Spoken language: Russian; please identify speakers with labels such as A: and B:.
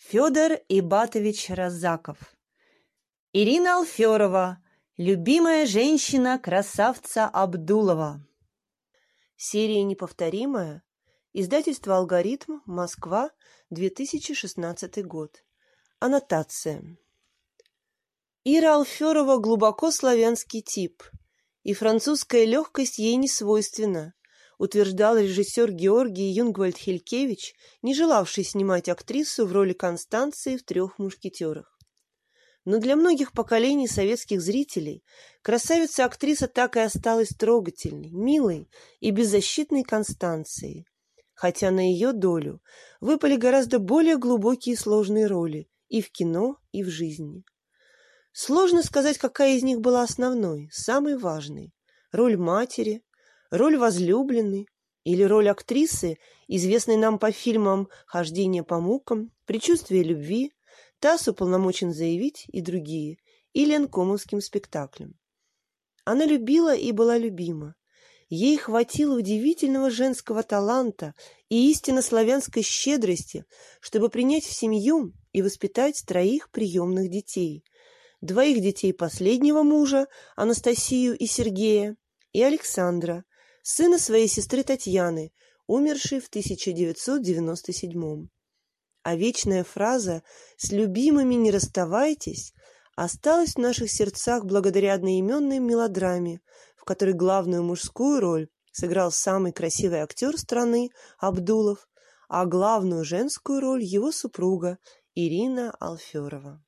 A: Федор Ибатович Разаков Ирина Алферова, любимая женщина красавца Абдулова. Серия неповторимая. Издательство «Алгоритм», Москва, 2016 год. Аннотация. Ира Алферова глубоко славянский тип, и французская легкость ей не свойственна, утверждал режиссер Георгий Юнгвальд Хелькевич, не желавший снимать актрису в роли Констанции в «Трех мушкетерах». Но для многих поколений советских зрителей красавица-актриса так и осталась трогательной, милой и беззащитной Констанцией, хотя на ее долю выпали гораздо более глубокие и сложные роли и в кино, и в жизни. Сложно сказать, какая из них была основной, самой важной. Роль матери, роль возлюбленной или роль актрисы, известной нам по фильмам «Хождение по мукам», «Предчувствие любви», «ТАСС уполномочен заявить» и другие, или «Энкомовским спектаклем». Она любила и была любима. Ей хватило удивительного женского таланта и истинно славянской щедрости, чтобы принять в семью и воспитать троих приемных детей – двоих детей последнего мужа, Анастасию и Сергея, и Александра, сына своей сестры Татьяны, умершей в 1997 А вечная фраза «С любимыми не расставайтесь» осталась в наших сердцах благодаря одноименной мелодраме, в которой главную мужскую роль сыграл самый красивый актер страны Абдулов, а главную женскую роль его супруга Ирина Алферова.